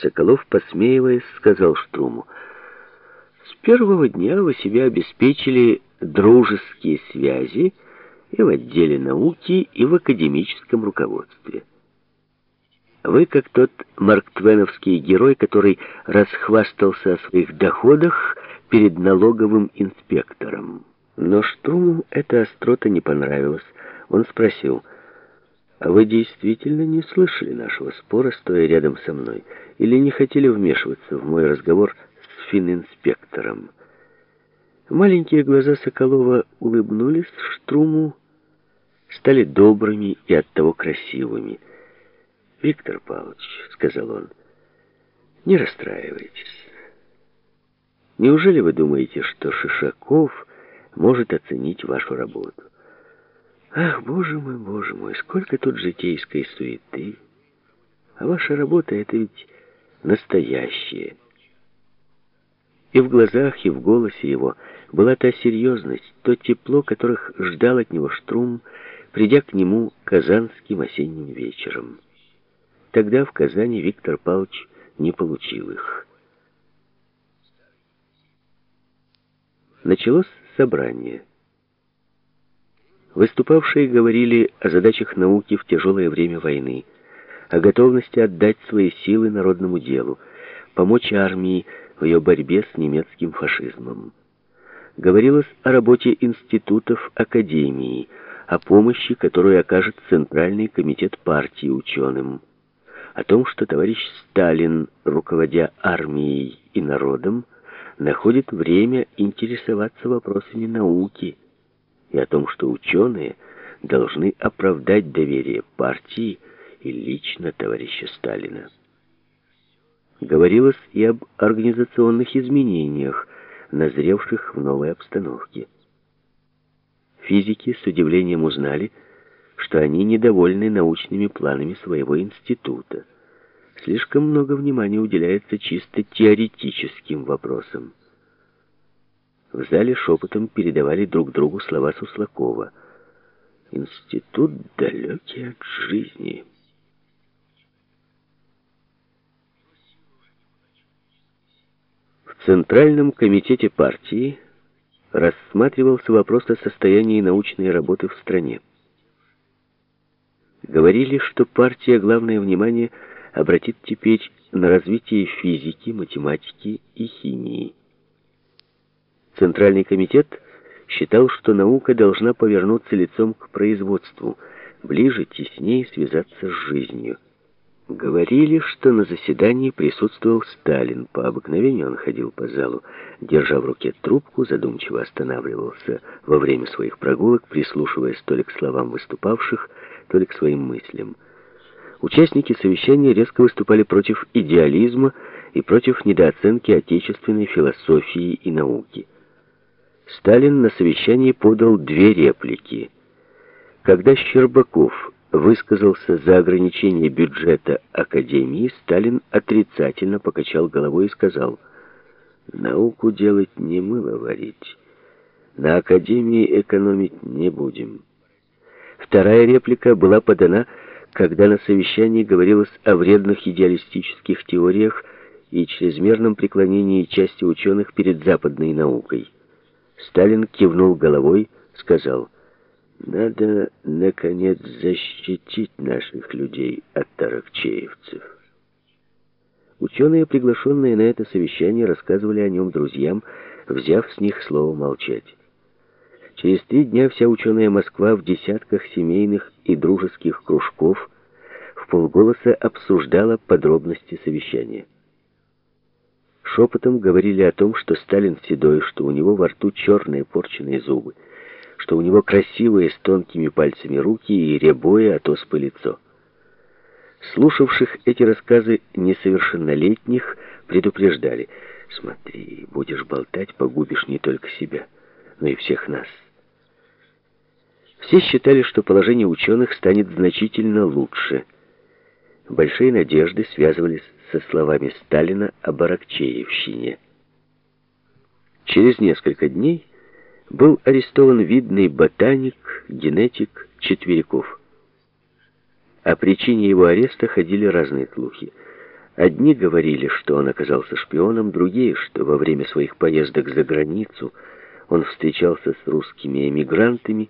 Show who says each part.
Speaker 1: Соколов, посмеиваясь, сказал Штруму, «С первого дня вы себе обеспечили дружеские связи и в отделе науки, и в академическом руководстве. Вы как тот марктвеновский герой, который расхвастался о своих доходах перед налоговым инспектором. Но Штруму эта острота не понравилась. Он спросил, «А вы действительно не слышали нашего спора, стоя рядом со мной, или не хотели вмешиваться в мой разговор с фининспектором?» Маленькие глаза Соколова улыбнулись Штруму, стали добрыми и оттого красивыми. «Виктор Павлович», — сказал он, — «не расстраивайтесь. Неужели вы думаете, что Шишаков может оценить вашу работу? Ах, боже мой, боже мой, сколько тут житейской суеты! А ваша работа — это ведь настоящее». И в глазах, и в голосе его была та серьезность, то тепло, которых ждал от него Штрум, придя к нему казанским осенним вечером. Тогда в Казани Виктор Павлович не получил их. Началось собрание. Выступавшие говорили о задачах науки в тяжелое время войны, о готовности отдать свои силы народному делу, помочь армии в ее борьбе с немецким фашизмом. Говорилось о работе институтов, академии, о помощи, которую окажет Центральный комитет партии ученым, о том, что товарищ Сталин, руководя армией и народом, находит время интересоваться вопросами науки, и о том, что ученые должны оправдать доверие партии и лично товарища Сталина. Говорилось и об организационных изменениях, назревших в новой обстановке. Физики с удивлением узнали, что они недовольны научными планами своего института. Слишком много внимания уделяется чисто теоретическим вопросам. В зале шепотом передавали друг другу слова Суслакова. «Институт далекий от жизни». В Центральном комитете партии рассматривался вопрос о состоянии научной работы в стране. Говорили, что партия главное внимание обратит теперь на развитие физики, математики и химии. Центральный комитет считал, что наука должна повернуться лицом к производству, ближе, теснее связаться с жизнью. Говорили, что на заседании присутствовал Сталин. По обыкновению он ходил по залу, держа в руке трубку, задумчиво останавливался во время своих прогулок, прислушиваясь то ли к словам выступавших, то ли к своим мыслям. Участники совещания резко выступали против идеализма и против недооценки отечественной философии и науки. Сталин на совещании подал две реплики. Когда Щербаков высказался за ограничение бюджета Академии, Сталин отрицательно покачал головой и сказал, «Науку делать не мыло варить. На Академии экономить не будем». Вторая реплика была подана, когда на совещании говорилось о вредных идеалистических теориях и чрезмерном преклонении части ученых перед западной наукой. Сталин кивнул головой, сказал, надо, наконец, защитить наших людей от таракчеевцев. Ученые, приглашенные на это совещание, рассказывали о нем друзьям, взяв с них слово молчать. Через три дня вся ученая Москва в десятках семейных и дружеских кружков в полголоса обсуждала подробности совещания. Шепотом говорили о том, что Сталин седой, что у него во рту черные порченные зубы что у него красивые с тонкими пальцами руки и рябое от оспы лицо. Слушавших эти рассказы несовершеннолетних предупреждали, «Смотри, будешь болтать, погубишь не только себя, но и всех нас». Все считали, что положение ученых станет значительно лучше. Большие надежды связывались со словами Сталина о Баракчеевщине. Через несколько дней был арестован видный ботаник, генетик Четверяков. О причине его ареста ходили разные слухи. Одни говорили, что он оказался шпионом, другие, что во время своих поездок за границу он встречался с русскими эмигрантами,